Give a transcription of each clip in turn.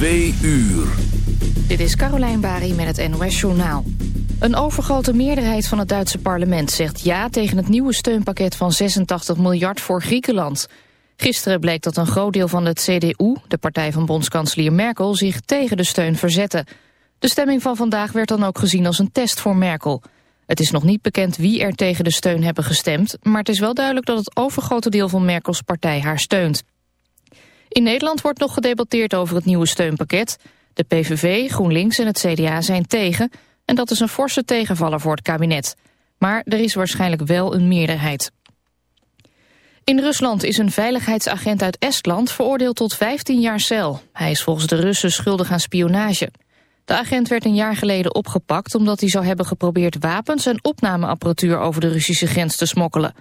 Twee uur. Dit is Carolijn Bari met het NOS Journaal. Een overgrote meerderheid van het Duitse parlement zegt ja tegen het nieuwe steunpakket van 86 miljard voor Griekenland. Gisteren bleek dat een groot deel van het CDU, de partij van bondskanselier Merkel, zich tegen de steun verzette. De stemming van vandaag werd dan ook gezien als een test voor Merkel. Het is nog niet bekend wie er tegen de steun hebben gestemd, maar het is wel duidelijk dat het overgrote deel van Merkels partij haar steunt. In Nederland wordt nog gedebatteerd over het nieuwe steunpakket. De PVV, GroenLinks en het CDA zijn tegen en dat is een forse tegenvaller voor het kabinet. Maar er is waarschijnlijk wel een meerderheid. In Rusland is een veiligheidsagent uit Estland veroordeeld tot 15 jaar cel. Hij is volgens de Russen schuldig aan spionage. De agent werd een jaar geleden opgepakt omdat hij zou hebben geprobeerd wapens en opnameapparatuur over de Russische grens te smokkelen.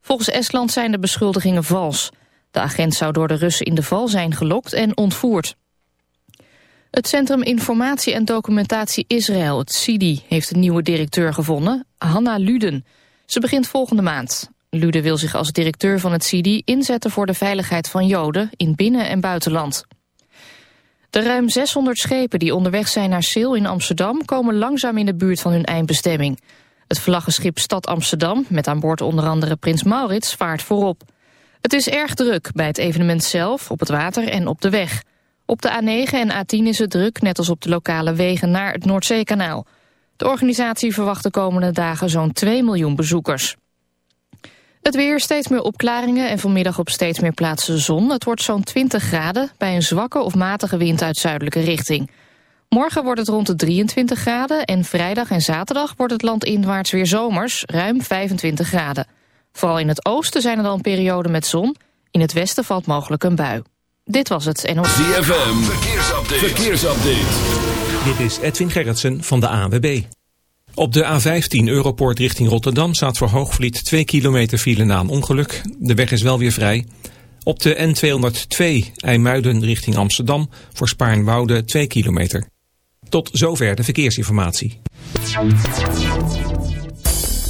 Volgens Estland zijn de beschuldigingen vals. De agent zou door de Russen in de val zijn gelokt en ontvoerd. Het Centrum Informatie en Documentatie Israël, het CIDI, heeft een nieuwe directeur gevonden, Hanna Luden. Ze begint volgende maand. Luden wil zich als directeur van het CIDI inzetten voor de veiligheid van Joden in binnen- en buitenland. De ruim 600 schepen die onderweg zijn naar Seel in Amsterdam komen langzaam in de buurt van hun eindbestemming. Het vlaggenschip Stad Amsterdam, met aan boord onder andere Prins Maurits, vaart voorop. Het is erg druk bij het evenement zelf, op het water en op de weg. Op de A9 en A10 is het druk, net als op de lokale wegen naar het Noordzeekanaal. De organisatie verwacht de komende dagen zo'n 2 miljoen bezoekers. Het weer, steeds meer opklaringen en vanmiddag op steeds meer plaatsen zon. Het wordt zo'n 20 graden bij een zwakke of matige wind uit zuidelijke richting. Morgen wordt het rond de 23 graden en vrijdag en zaterdag wordt het land inwaarts weer zomers, ruim 25 graden. Vooral in het oosten zijn er dan perioden met zon. In het westen valt mogelijk een bui. Dit was het NOS. ZFM, verkeersupdate. verkeersupdate. Dit is Edwin Gerritsen van de ANWB. Op de A15 Europoort richting Rotterdam staat voor Hoogvliet 2 kilometer file na een ongeluk. De weg is wel weer vrij. Op de N202 IJmuiden richting Amsterdam voor Spaarnwoude 2 kilometer. Tot zover de verkeersinformatie.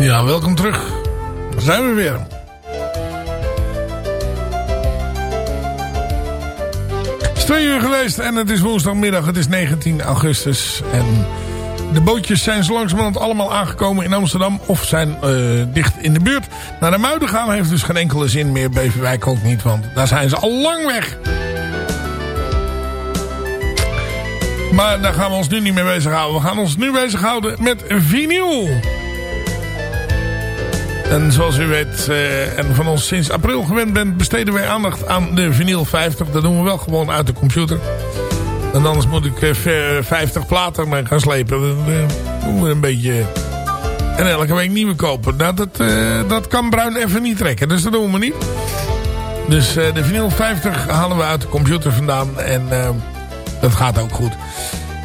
Ja, welkom terug. Daar zijn we weer. Het is twee uur geweest en het is woensdagmiddag. Het is 19 augustus. En de bootjes zijn zo langzamerhand allemaal aangekomen in Amsterdam. Of zijn uh, dicht in de buurt. Naar de Muiden gaan heeft dus geen enkele zin meer. Beverwijk ook niet, want daar zijn ze al lang weg. Maar daar gaan we ons nu niet mee bezighouden. We gaan ons nu bezighouden met vinyl. En zoals u weet uh, en van ons sinds april gewend bent... besteden wij aandacht aan de vinyl 50. Dat doen we wel gewoon uit de computer. En anders moet ik uh, 50 platen mee gaan slepen. Uh, doen we een beetje... En elke week nieuwe kopen. Nou, dat, dat kan Bruin even niet trekken. Dus dat doen we niet. Dus de vinyl 50 halen we uit de computer vandaan. En dat gaat ook goed.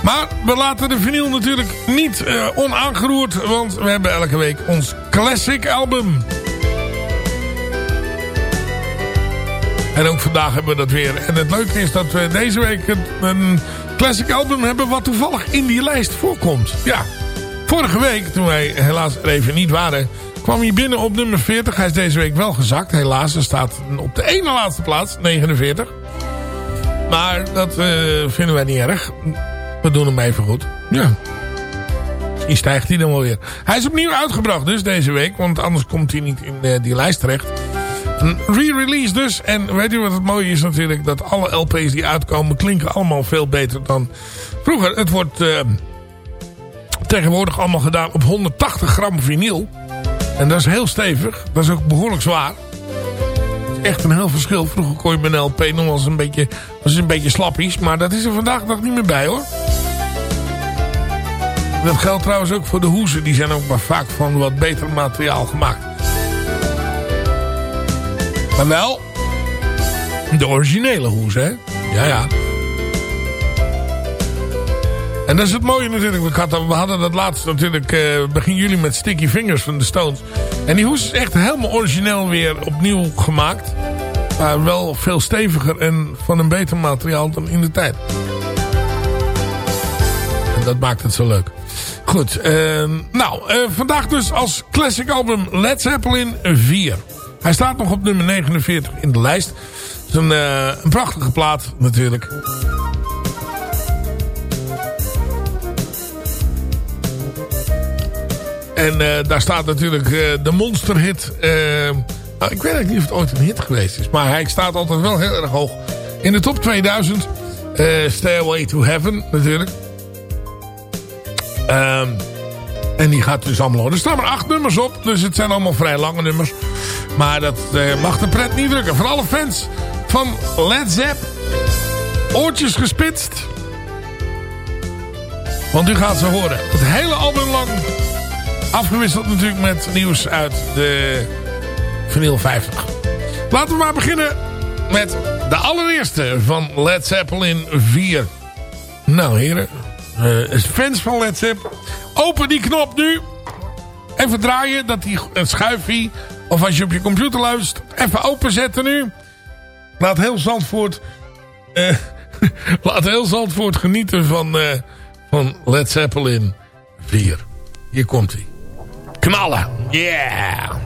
Maar we laten de vinyl natuurlijk niet onaangeroerd. Want we hebben elke week ons Classic Album. En ook vandaag hebben we dat weer. En het leuke is dat we deze week een, classic album hebben... wat toevallig in die lijst voorkomt. Ja, vorige week, toen wij helaas er even niet waren... kwam hij binnen op nummer 40. Hij is deze week wel gezakt, helaas. Hij staat op de ene laatste plaats, 49. Maar dat eh, vinden wij niet erg. We doen hem even goed. Ja. Misschien stijgt hij dan wel weer. Hij is opnieuw uitgebracht dus deze week. Want anders komt hij niet in uh, die lijst terecht. Een re-release dus. En weet u wat het mooie is natuurlijk? Dat alle LP's die uitkomen klinken allemaal veel beter dan vroeger. Het wordt uh, tegenwoordig allemaal gedaan op 180 gram vinyl. En dat is heel stevig. Dat is ook behoorlijk zwaar. Echt een heel verschil. Vroeger kon je een LP nog wel eens een beetje, was een beetje slappies. Maar dat is er vandaag nog niet meer bij hoor. Dat geldt trouwens ook voor de hoezen. Die zijn ook maar vaak van wat beter materiaal gemaakt. Maar wel de originele hoes, hè? Ja, ja. En dat is het mooie natuurlijk. We hadden dat laatst natuurlijk uh, begin juli met Sticky Fingers van de Stones. En die hoes is echt helemaal origineel weer opnieuw gemaakt. Maar wel veel steviger en van een beter materiaal dan in de tijd. En dat maakt het zo leuk. Goed, uh, nou, uh, vandaag dus als classic album Led Zeppelin 4. Hij staat nog op nummer 49 in de lijst. Het is een, uh, een prachtige plaat natuurlijk. En uh, daar staat natuurlijk uh, de monsterhit. Nou, ik weet eigenlijk niet of het ooit een hit geweest is. Maar hij staat altijd wel heel erg hoog. In de top 2000. Stairway to Heaven natuurlijk. Um, en die gaat dus allemaal... Er staan maar acht nummers op. Dus het zijn allemaal vrij lange nummers. Maar dat uh, mag de pret niet drukken. Voor alle fans van Led Zepp. Oortjes gespitst. Want u gaat ze horen. Het hele album lang. Afgewisseld natuurlijk met nieuws uit de vinyl 50. Laten we maar beginnen met de allereerste van Led Zeppelin 4. Nou heren. Uh, fans van Led Zepp. Open die knop nu. Even draaien. Dat die schuifje of als je op je computer luistert, even openzetten nu. Laat heel Zandvoort, uh, laat heel Zandvoort genieten van, uh, van Led Zeppelin 4. Hier komt hij. Knallen. Yeah.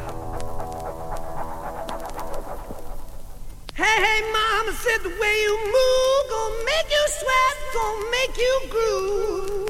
Hey, hey, mama said the way you move gonna make you sweat, gonna make you groove.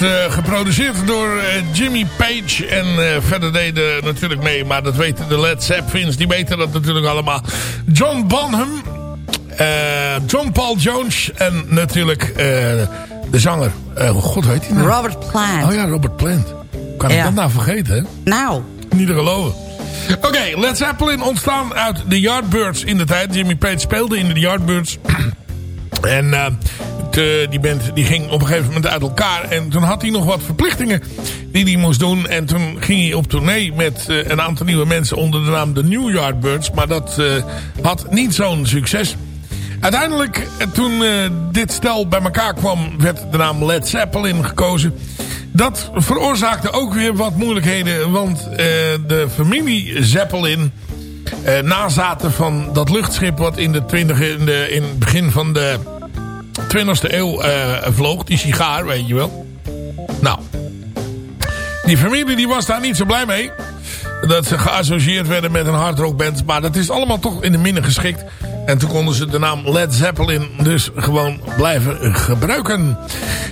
Werd uh, geproduceerd door uh, Jimmy Page. En uh, verder deden natuurlijk mee, maar dat weten de Led Zeppelins. Die weten dat natuurlijk allemaal. John Bonham, John Paul Jones en natuurlijk de zanger. God weet hij nou? Robert Plant. Oh ja, Robert Plant. Kan ja. ik dat nou vergeten, hè? Nou. Niet te geloven. Oké, okay, Led Zeppelin ontstaan uit de Yardbirds in de tijd. Jimmy Page speelde in de Yardbirds. en de, die band die ging op een gegeven moment uit elkaar. En toen had hij nog wat verplichtingen die hij moest doen. En toen ging hij op tournee met uh, een aantal nieuwe mensen onder de naam de New Yardbirds. Maar dat uh, had niet zo'n succes. Uiteindelijk, toen dit stel bij elkaar kwam, werd de naam Led Zeppelin gekozen. Dat veroorzaakte ook weer wat moeilijkheden. Want de familie Zeppelin... nazaten van dat luchtschip wat in, de 20, in, in het begin van de 20e eeuw uh, vloog. Die sigaar, weet je wel. Nou. Die familie die was daar niet zo blij mee. Dat ze geassocieerd werden met een hardrockband. Maar dat is allemaal toch in de minne geschikt. En toen konden ze de naam Led Zeppelin dus gewoon blijven gebruiken.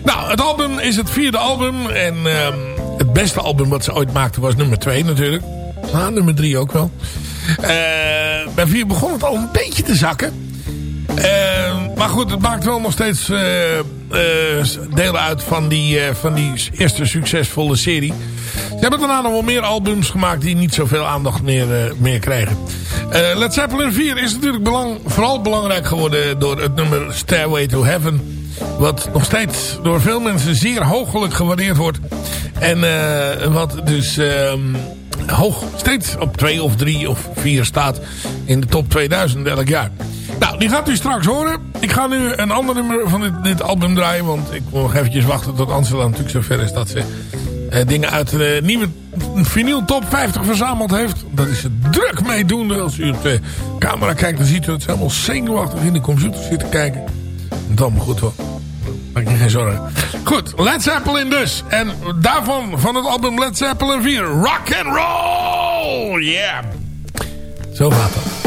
Nou, het album is het vierde album. En uh, het beste album wat ze ooit maakten was nummer 2 natuurlijk. Nou, nummer 3 ook wel. Uh, bij 4 begon het al een beetje te zakken. Uh, maar goed, het maakt wel nog steeds uh, delen uit van die, van die eerste succesvolle serie. Ze hebben daarna nog wel meer albums gemaakt die niet zoveel aandacht meer, meer krijgen. Led Zeppelin 4 is natuurlijk belang, vooral belangrijk geworden door het nummer Stairway to Heaven. Wat nog steeds door veel mensen zeer hoogelijk gewaardeerd wordt. En wat dus ehm, hoog steeds op 2 of 3 of 4 staat in de top 2000 elk jaar. Nou, die gaat u straks horen. Ik ga nu een ander nummer van dit, album draaien. Want ik wil nog eventjes wachten tot Angela natuurlijk zover is dat ze eh, dingen uit de nieuwe vinyl top 50 verzameld heeft. Dat is ze druk mee doen. Als u op de camera kijkt, dan ziet u dat ze helemaal zenuwachtig in de computer zitten kijken. Het allemaal goed hoor. Maak je geen zorgen. Goed, Led Zeppelin dus. En daarvan, van het album Led Zeppelin 4, Rock and Roll! Yeah! Zo gaat dat.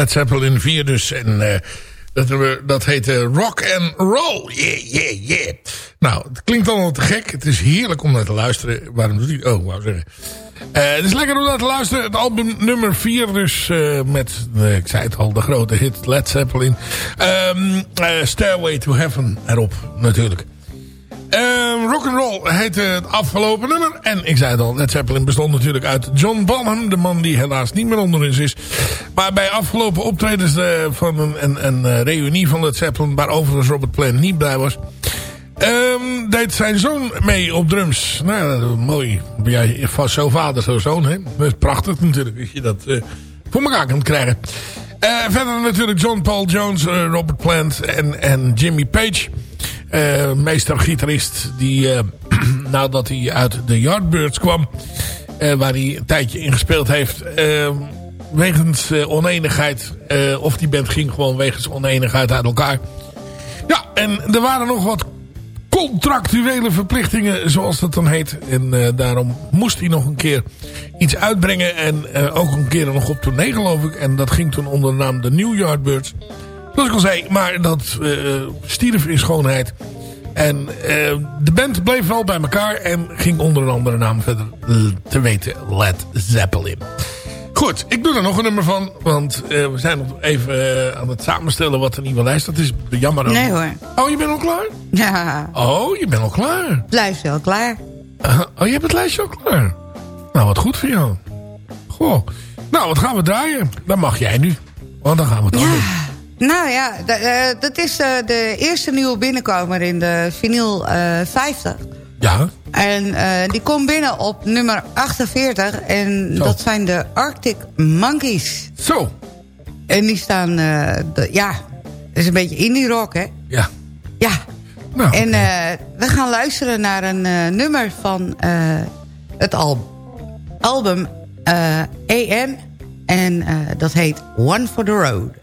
Led Zeppelin 4 dus. En uh, dat, dat heet Rock and Roll. Yeah, yeah, yeah. Nou, het klinkt allemaal te gek. Het is heerlijk om naar te luisteren. Waarom doet hij... Oh, wou zeggen. Uh, het is lekker om naar te luisteren. Het album nummer 4 dus. Met, ik zei het al, de grote hit Led Zeppelin. Um, Stairway to Heaven erop natuurlijk. Um, Rock'n'Roll heet het afgelopen nummer. En ik zei het al, Led Zeppelin bestond natuurlijk uit John Bonham. De man die helaas niet meer onder ons is. Maar bij afgelopen optredens van een, een, een reunie van Led Zeppelin... waar overigens Robert Plant niet bij was... Um, deed zijn zoon mee op drums. Nou, mooi. Ja, vast zo vader, zo zoon. Hè? Dat is prachtig natuurlijk, als je dat uh, voor elkaar kunt krijgen. Verder natuurlijk John Paul Jones, Robert Plant en, en Jimmy Page. meester-gitarist die nadat hij uit de Yardbirds kwam... waar hij een tijdje in gespeeld heeft... wegens oneenigheid... of die band ging gewoon wegens oneenigheid uit elkaar... Ja, en er waren nog wat contractuele verplichtingen, zoals dat dan heet. En uh, daarom moest hij nog een keer iets uitbrengen. En uh, ook een keer nog op tournee geloof ik. En dat ging toen onder de naam de New Yardbirds. Zoals ik al zei, maar dat uh, stierf in schoonheid. En de band bleef wel bij elkaar en ging onder een andere naam verder te weten Led Zeppelin. Goed, ik doe er nog een nummer van. Want uh, we zijn nog even uh, aan het samenstellen wat de nieuwe lijst. Dat is jammer. Ook. Nee hoor. Oh, je bent al klaar? Ja. Oh, je bent al klaar. Blijf wel klaar. Uh, oh, je hebt het lijstje al klaar. Nou, wat goed voor jou. Goh. Nou, wat gaan we draaien? Dan mag jij nu. Want dan gaan we het ja. doen. Nou ja, dat is de eerste nieuwe binnenkomer in de vinyl 50. Ja. En uh, die komt binnen op nummer 48. En Zo. dat zijn de Arctic Monkeys. Zo. En die staan, uh, de, ja, dat is een beetje indie rock, hè? Ja. Ja. Nou, en uh, we gaan luisteren naar een nummer van het al album AM. En dat heet One for the Road.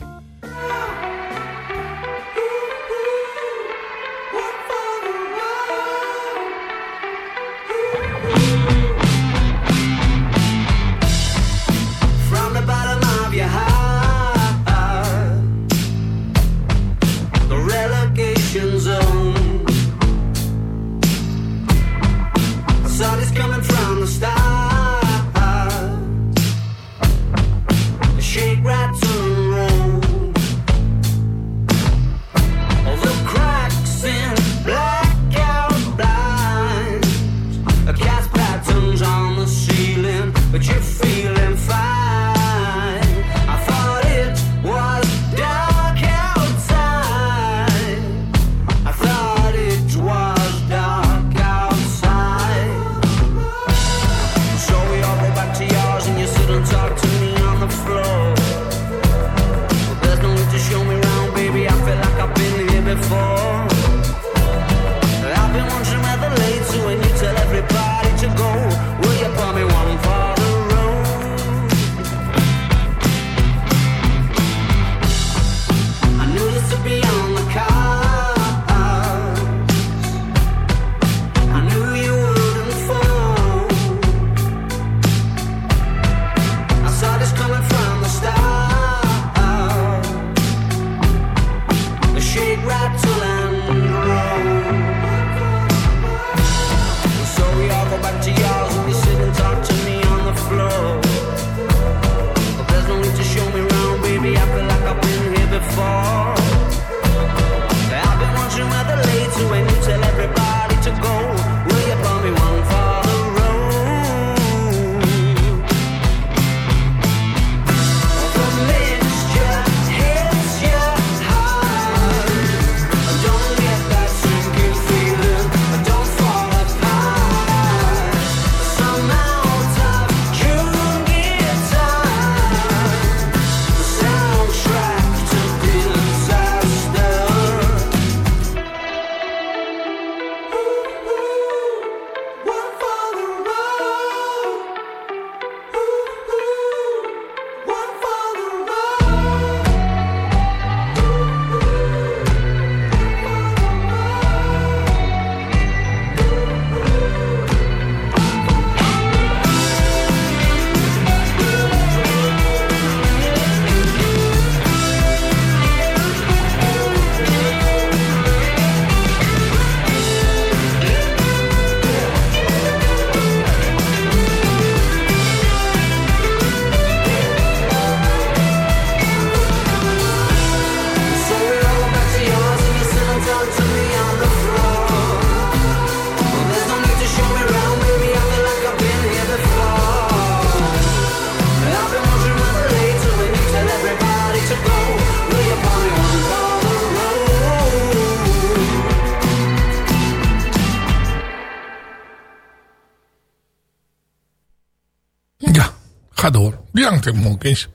Arctic Monkeys.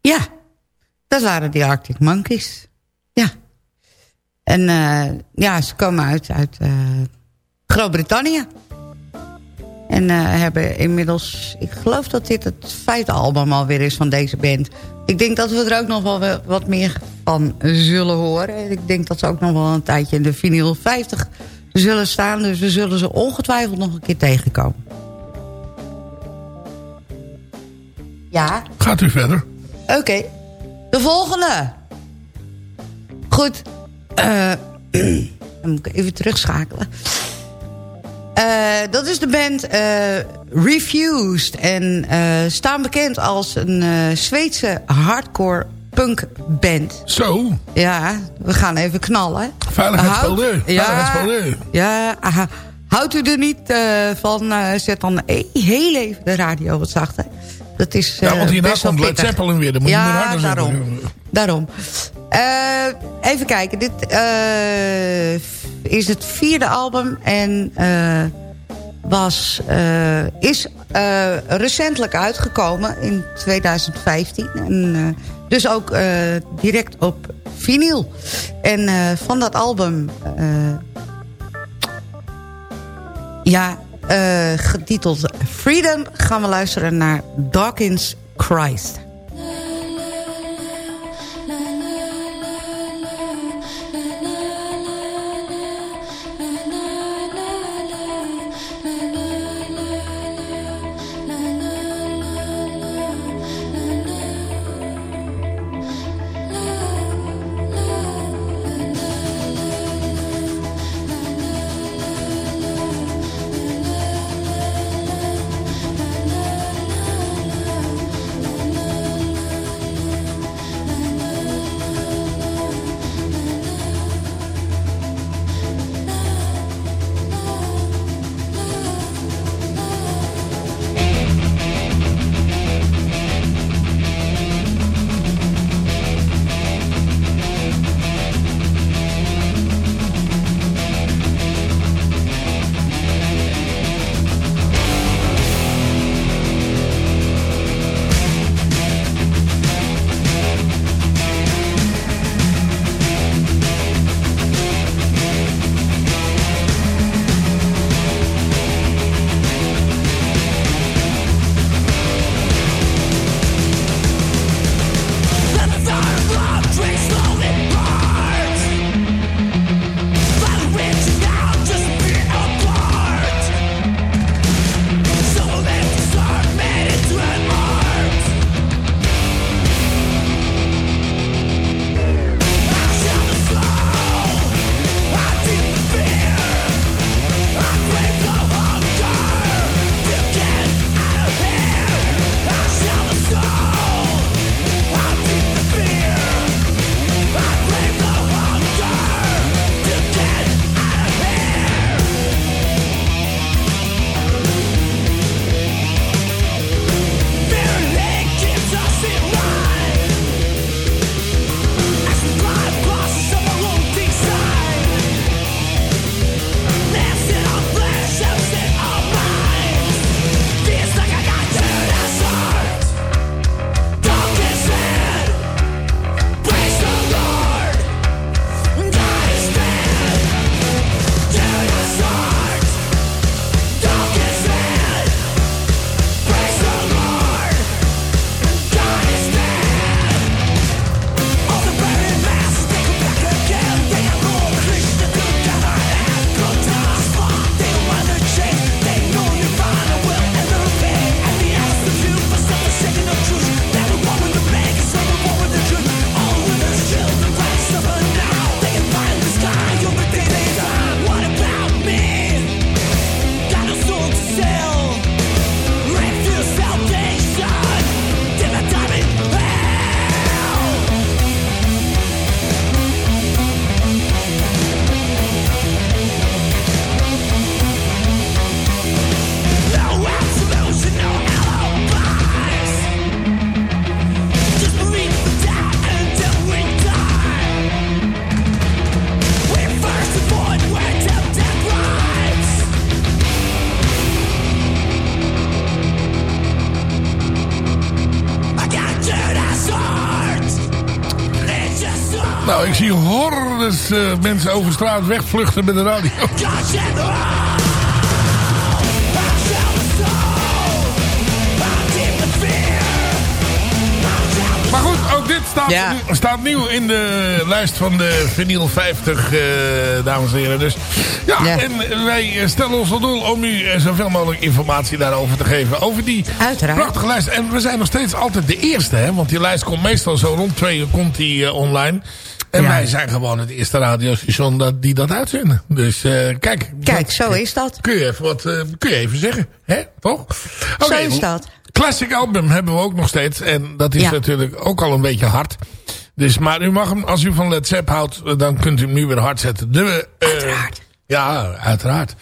Ja, dat waren die Arctic Monkeys. Ja. En uh, ja, ze komen uit, uit uh, Groot-Brittannië. En uh, hebben inmiddels... Ik geloof dat dit het vijfde album alweer is van deze band. Ik denk dat we er ook nog wel wat meer van zullen horen. Ik denk dat ze ook nog wel een tijdje in de vinyl 50 zullen staan. Dus we zullen ze ongetwijfeld nog een keer tegenkomen. Ja. Gaat u verder. Oké. Okay. De volgende. Goed. Uh, dan moet ik even terugschakelen. Uh, dat is de band uh, Refused. En staan bekend als een Zweedse hardcore punk band. Zo. Ja, we gaan even knallen. Veiligheidsspeleur. Ja, ja aha. houdt u er niet van, zet dan heel even de radio wat zachter. Dat is Ja, want hierna komt Led Zeppelin weer. Dan moet ja, je meer harder daarom. zetten. Daarom. Uh, even kijken. Dit uh, is het vierde album. En uh, was, is recentelijk uitgekomen in 2015. En, dus ook direct op vinyl. En van dat album... ja, getiteld Freedom gaan we luisteren naar Dawkins Christ. Mensen over straat wegvluchten met de radio. Maar goed, ook dit staat, Ja. staat nieuw in de lijst van de vinyl 50, eh, dames en heren. Dus ja, Ja. en wij stellen ons wel doel om u eh, zoveel mogelijk informatie daarover te geven. Over die Uiteraard. prachtige lijst. En we zijn nog steeds altijd de eerste, hè. Want die lijst komt meestal zo rond twee uur komt die eh, online. En Ja. wij zijn gewoon het eerste radiostation dat, die dat uitzenden. Dus eh, kijk. Kijk, dat- zo is dat. Kun je even, wat, eh, kun je even zeggen, hè? Toch? Zo Oké, is dat. Classic album hebben we ook nog steeds. En dat is Ja. natuurlijk ook al een beetje hard. Dus, maar u mag hem, als u van Led Zepp houdt, dan kunt u hem nu weer hard zetten. De, eh, Uiteraard. Ja, uiteraard.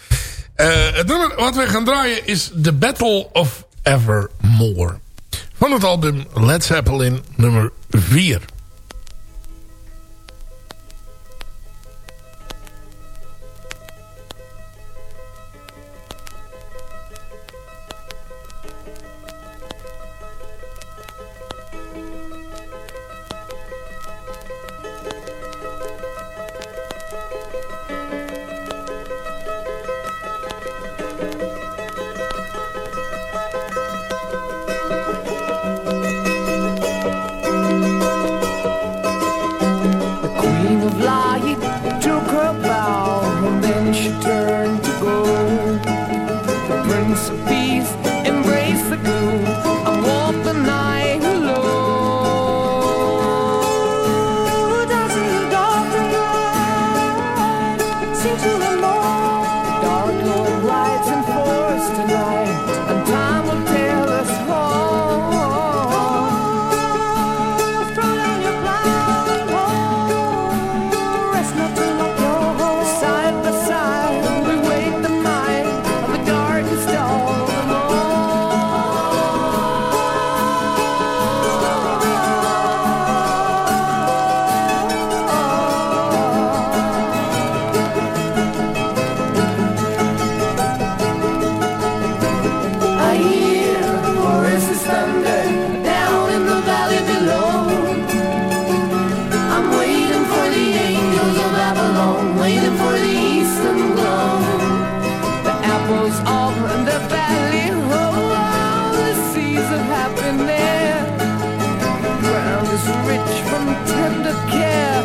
Het nummer wat we gaan draaien is The Battle of Evermore. Van het album Led Zeppelin nummer 4. Care.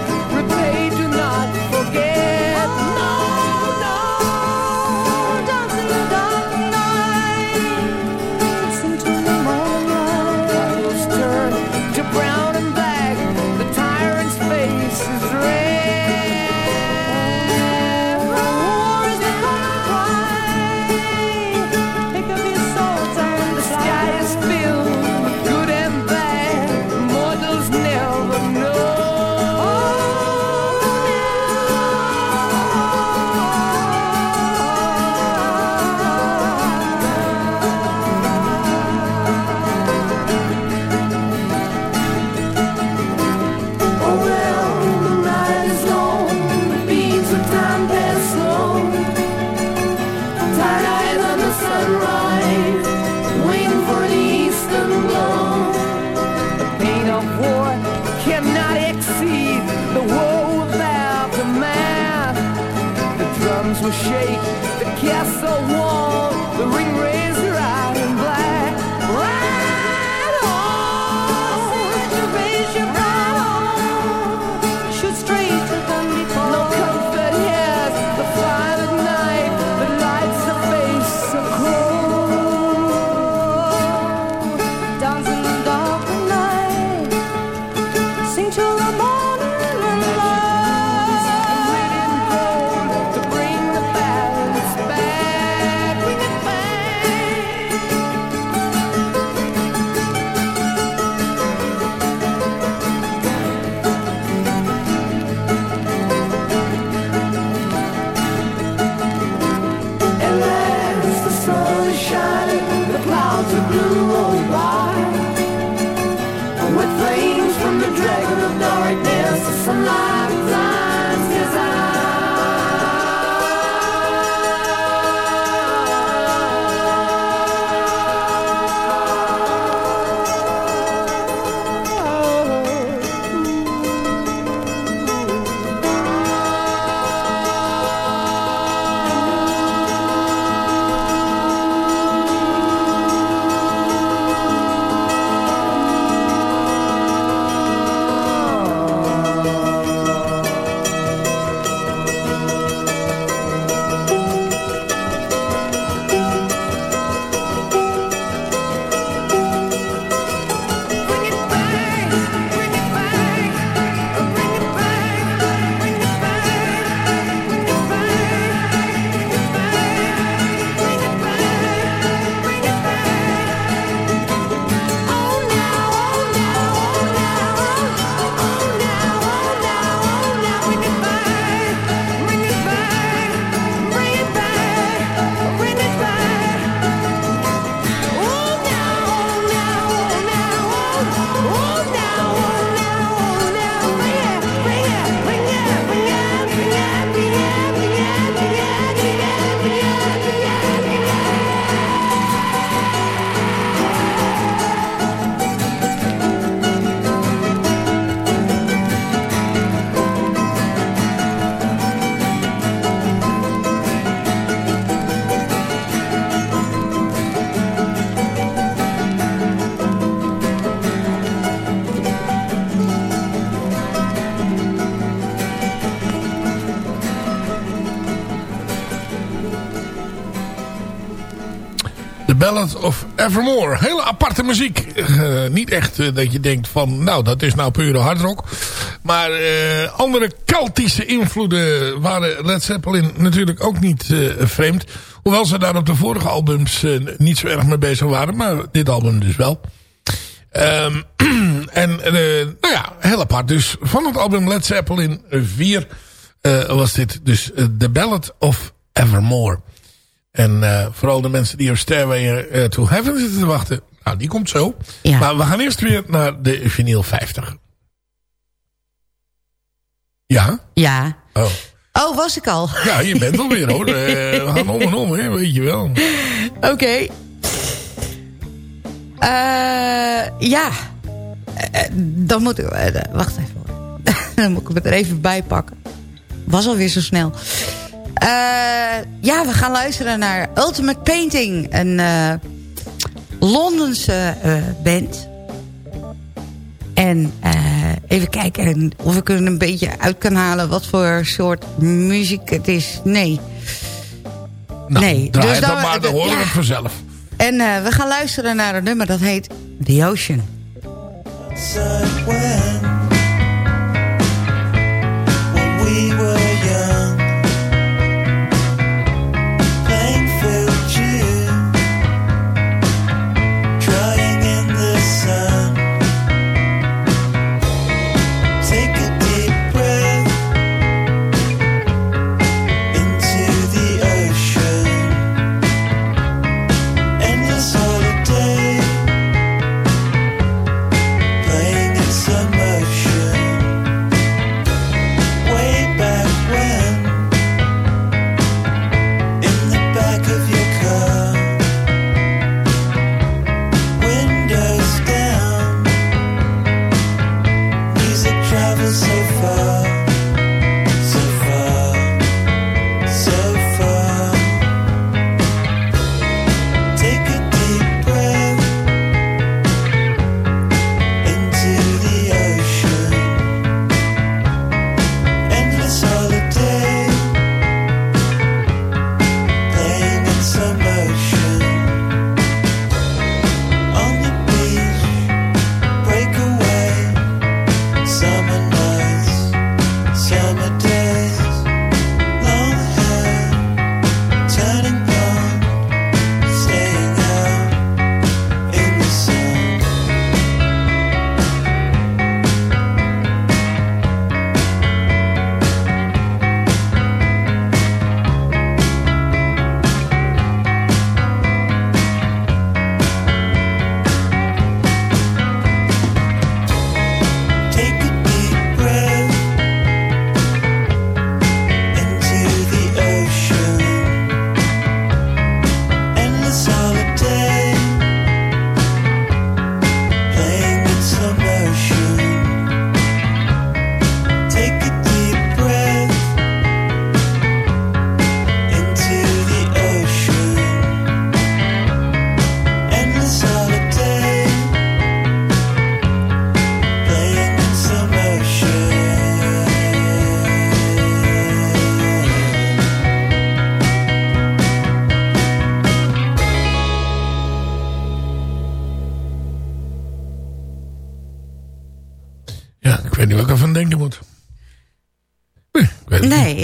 Ballad of Evermore. Hele aparte muziek. Eh, niet echt eh, dat je denkt van, nou dat is nou pure hardrock. Maar eh, andere Keltische invloeden waren Led Zeppelin natuurlijk ook niet vreemd. Hoewel ze daar op de vorige albums niet zo erg mee bezig waren. Maar dit album dus wel. Ehm, en nou ja, heel apart. Dus van het album Led Zeppelin 4 was dit dus The Ballad of Evermore. En uh, vooral de mensen die op Stairway uh, to Heaven zitten te wachten. Nou, die komt zo. Ja. Maar we gaan eerst weer naar de vinyl 50. Ja? Ja. Oh. Oh, was ik al? Ja, je bent alweer hoor. Uh, we gaan om en om, hè, weet je wel. Oké. Okay. ja. dan moet ik... wacht even hoor. dan moet ik het er even bij pakken. Was alweer zo snel. Uh, ja, we gaan luisteren naar Ultimate Painting. Een uh, Londense uh, band. En even kijken of ik er een beetje uit kan halen... wat voor soort muziek het is. Nee. Nou, nee. dus dan, maar, dan horen we het vanzelf. En we gaan luisteren naar een nummer dat heet The Ocean.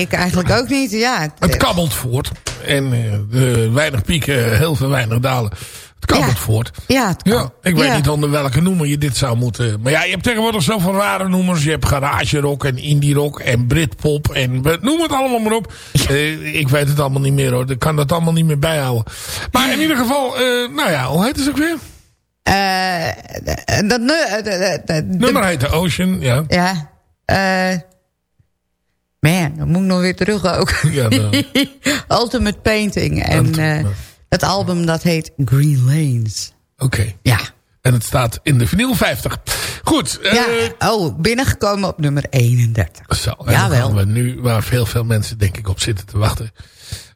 Ik eigenlijk ook niet. Ja, het, kabbelt voort. En uh, weinig pieken, heel veel weinig dalen. Het kabbelt voort. Ja, ja, ik weet niet onder welke noemer je dit zou moeten... Maar ja, je hebt tegenwoordig zoveel rare noemers. Je hebt garage rock en indie rock en britpop en noem het allemaal maar op. Uh, ik weet het allemaal niet meer hoor. Ik kan dat allemaal niet meer bijhouden. Maar in ieder geval, uh, nou ja, hoe heet het ook weer? Uh, dat nummer heet The Ocean, ja. Ja. Eh Man, dan moet ik nog weer terug ook. Ja. Ultimate Painting. En uh, het album dat heet Green Lanes. Oké. Ja. En het staat in de vinyl 50. Goed. Ja, uh, oh, binnengekomen op nummer 31. Zo, en ja, wel. we nu, waar veel, veel mensen denk ik op zitten te wachten.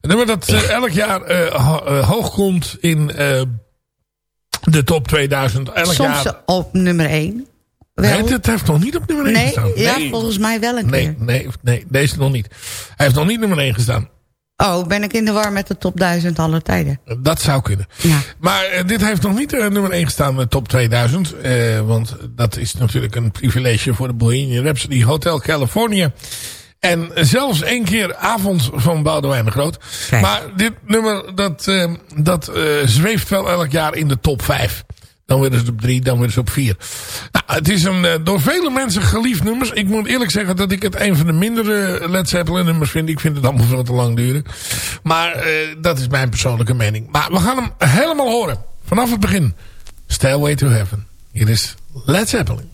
Een nummer dat uh, elk jaar uh, hoog komt in de top 2000. Elk Soms jaar... op nummer 1. Nee, het heeft nog niet op nummer 1 nee, gestaan. Nee, ja, volgens mij wel een nee, keer. Nee, nee, deze nog niet. Hij heeft nog niet nummer 1 gestaan. Oh, ben ik in de war met de top 1000 aller tijden? Dat zou kunnen. Ja. Maar eh, dit heeft nog niet uh, nummer 1 gestaan in de top 2000. eh, want dat is natuurlijk een privilege voor de Bohemian Rhapsody Hotel California. En zelfs één keer avond van Boudewijn de Groot. Kijk. Maar dit nummer dat, eh, dat eh, zweeft wel elk jaar in de top 5. Dan weer eens op 3, dan weer eens op 4. Nou, het is een eh, door vele mensen geliefd nummer. Ik moet eerlijk zeggen dat ik het een van de mindere Led Zeppelin nummers vind. Ik vind het allemaal veel te lang duren. Maar eh, dat is mijn persoonlijke mening. Maar we gaan hem helemaal horen. Vanaf het begin. Stairway to Heaven. Hier is Led Zeppelin.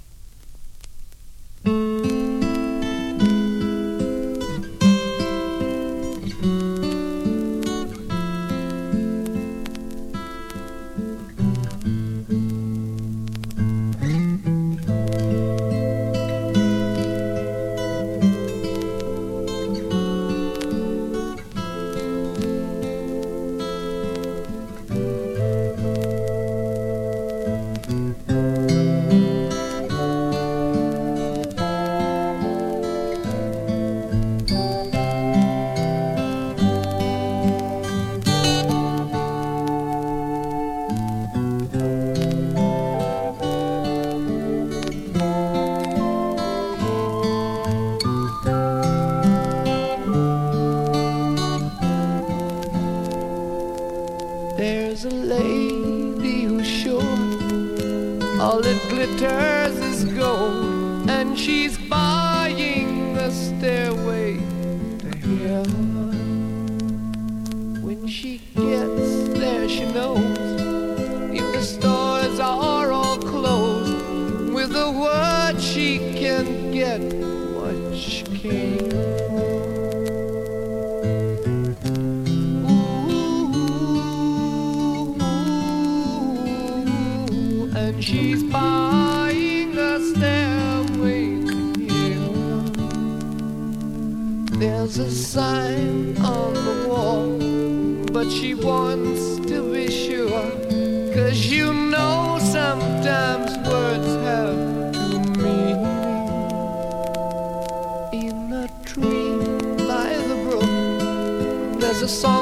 Cause you know sometimes words have two meanings. In a tree by the brook, there's a songbird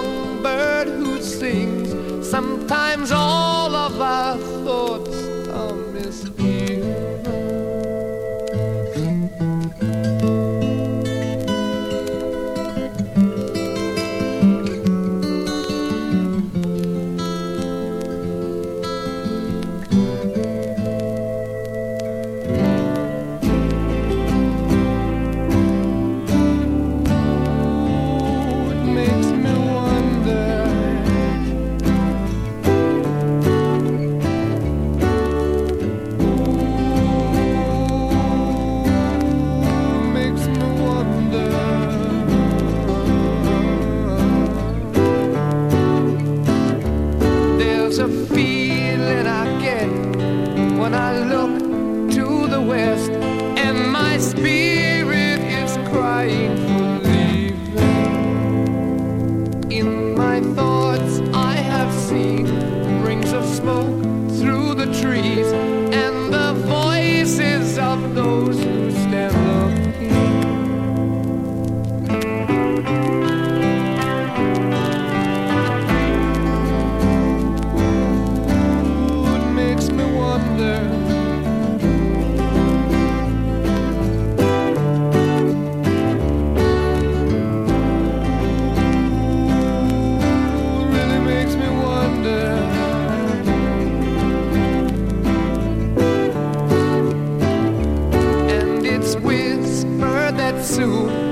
you.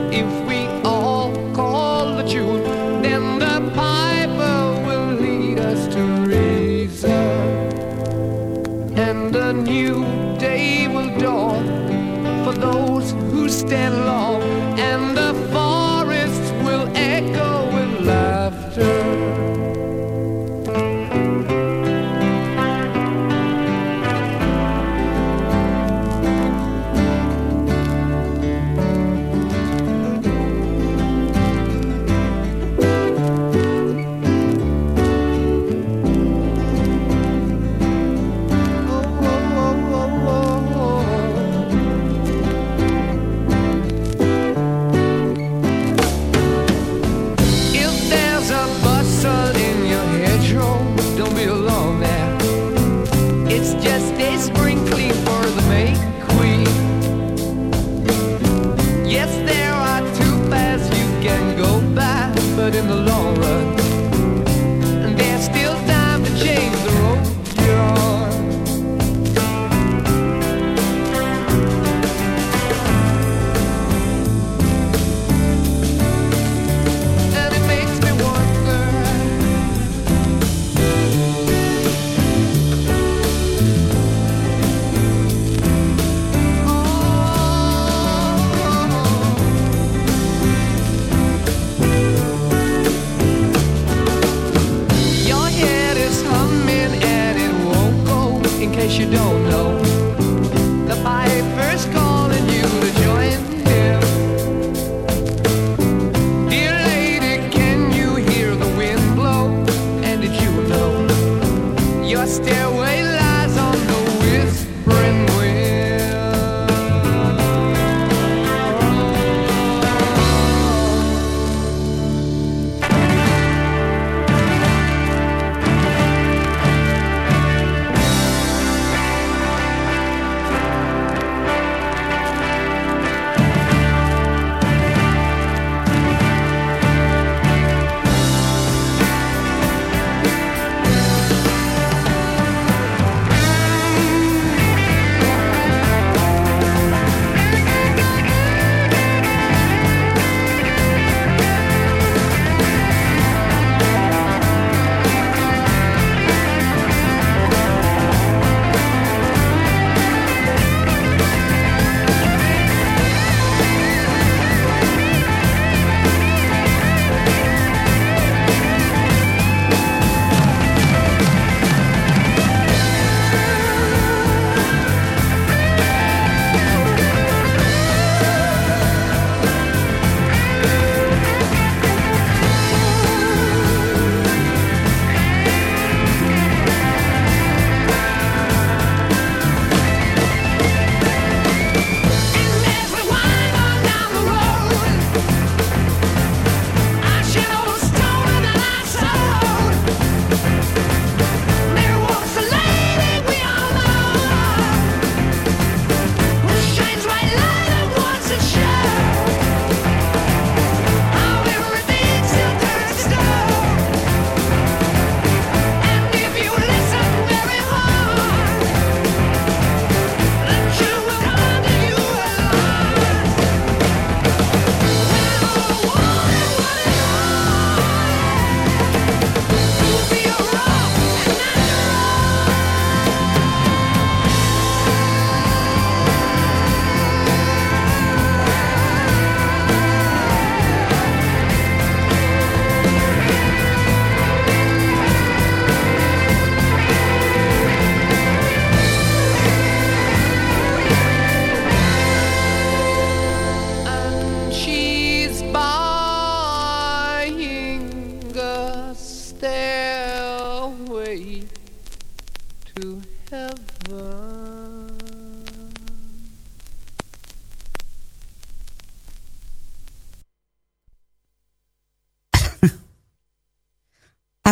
stairway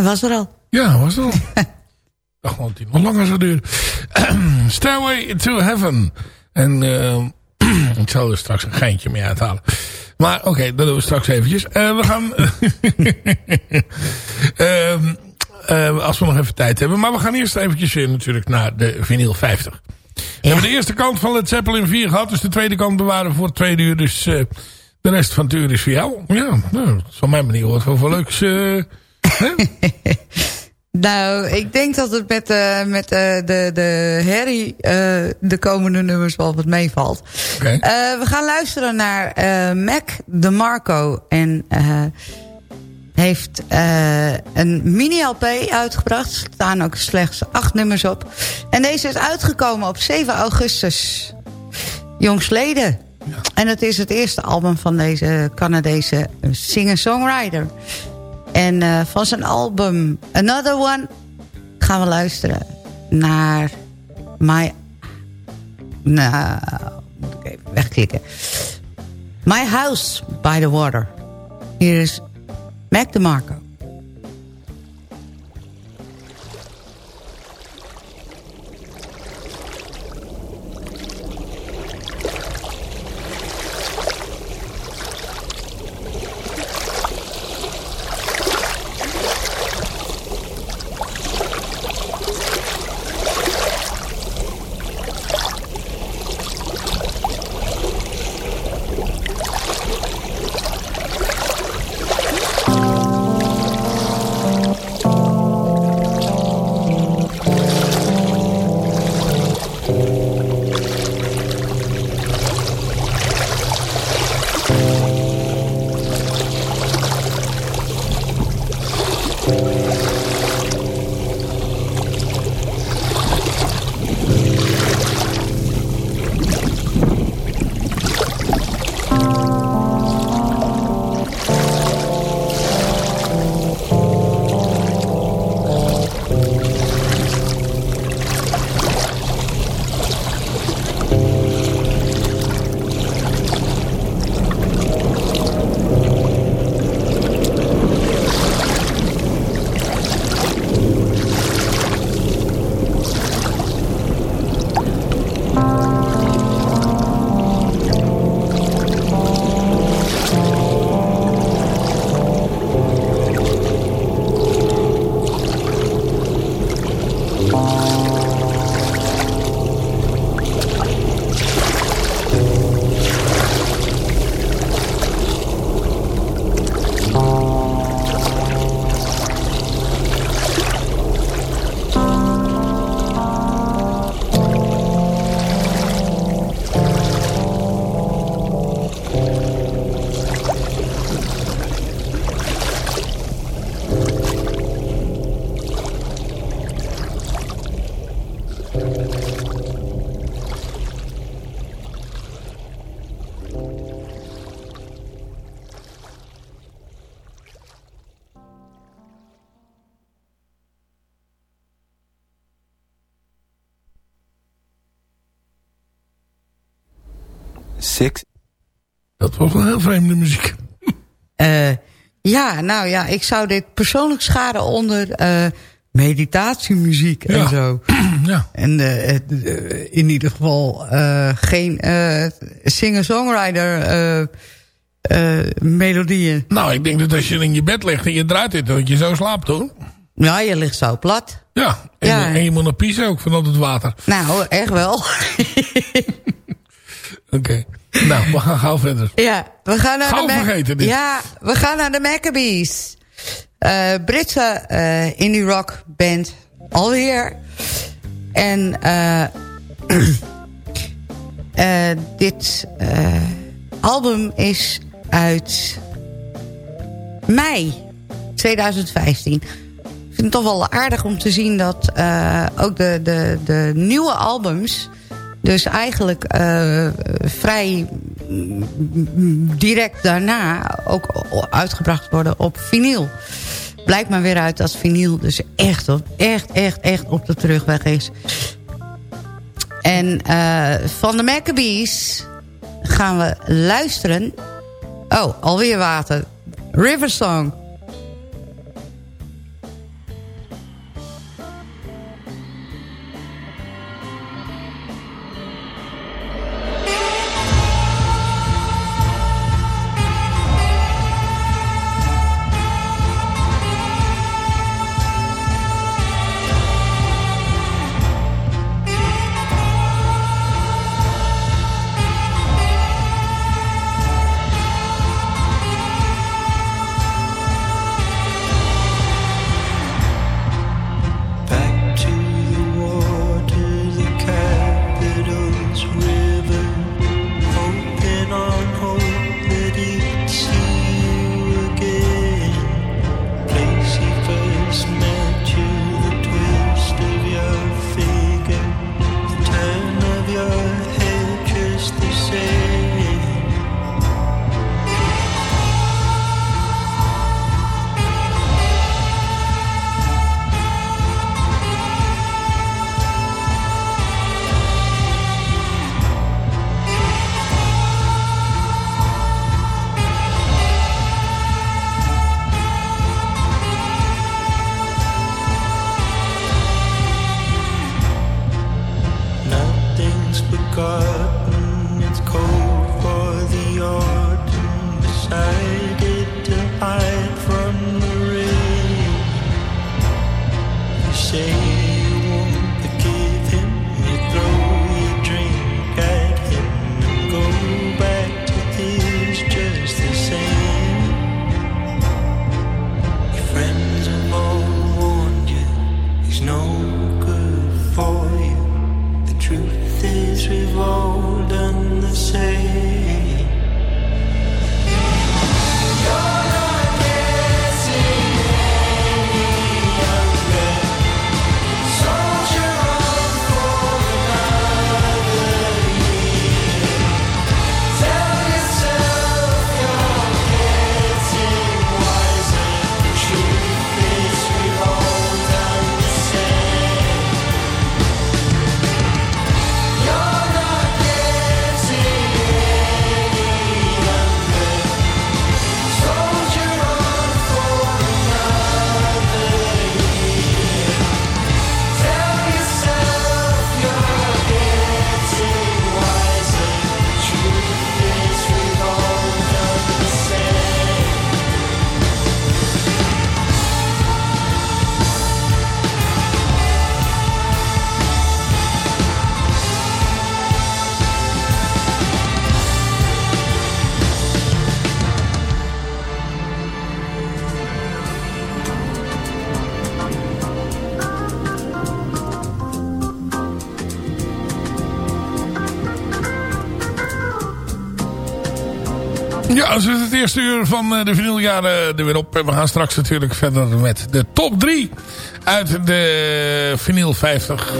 was er al. Ja, was het al. Ik dacht dat hij nog langer zou duren. Stairway to Heaven. En uh, ik zal er straks een geintje mee uithalen. Maar oké, okay, dat doen we straks eventjes. Uh, we gaan... uh, uh, als we nog even tijd hebben. Maar we gaan eerst eventjes weer natuurlijk naar de vinyl 50. We hebben de eerste kant van Led Zeppelin 4 gehad. Dus de tweede kant bewaren we voor het tweede uur. Dus de rest van het uur is voor jou. Ja, nou, dat is van mijn manier wat voor leuks... Nou, ik denk dat het met, uh, met uh, de, de herrie uh, de komende nummers wel wat meevalt. Okay. we gaan luisteren naar Mac DeMarco. En heeft een mini-LP uitgebracht. Er staan ook slechts acht nummers op. En deze is uitgekomen op 7 augustus. Jongsleden. Ja. En het is het eerste album van deze Canadese singer-songwriter. En uh, van zijn album Another One gaan we luisteren naar My... Nou, moet ik even wegklikken. My House by the Water. Hier is Mac DeMarco. Vreemde muziek. Uh, ja, nou ja, ik zou dit persoonlijk scharen onder uh, meditatiemuziek ja. en zo. Ja. En uh, in ieder geval geen singer-songwriter melodieën. Nou, ik denk dat als je in je bed ligt en je draait dit, dat je zo slaapt hoor. Ja, je ligt zo plat. Ja, en, Ja. en je moet nog piezen ook van al het water. Nou, echt wel. Oké. Nou, we gaan gauw verder. Ja, we gaan naar Gauw de vergeten dit. Ja, we gaan naar de Maccabees. Eh Britse eh, indie rock band. Alweer. En eh dit album is uit mei 2015. Ik vind het toch wel aardig om te zien dat ook de, de, de nieuwe albums... dus eigenlijk eh, vrij direct daarna ook uitgebracht worden op vinyl. Blijkt maar weer uit dat vinyl dus echt, op- echt, echt, echt op de terugweg is. En eh, van de Maccabees gaan we luisteren. Oh, alweer water. River Song. Eerste uur van eh, de vinyljaren er weer op. En we gaan straks natuurlijk verder met de top 3 uit de vinyl 50.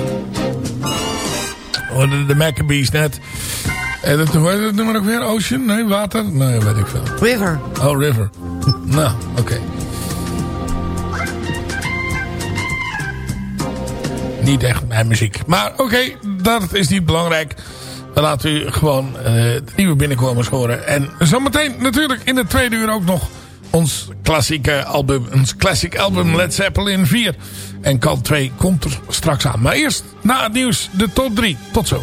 Oh, de, de Maccabees net. En dat, hoe heet het nummer ook weer? Ocean? Nee, water? Nee, weet ik veel. River. Oh, River. nou, oké. Niet echt mijn muziek. Maar oké, dat is niet belangrijk. Dan laat u gewoon uh, de nieuwe binnenkomers horen. En zometeen natuurlijk in de tweede uur ook nog ons klassieke album. Ons classic album Led Zeppelin 4. En kant 2 komt er straks aan. Maar eerst na het nieuws de top 3. Tot zo.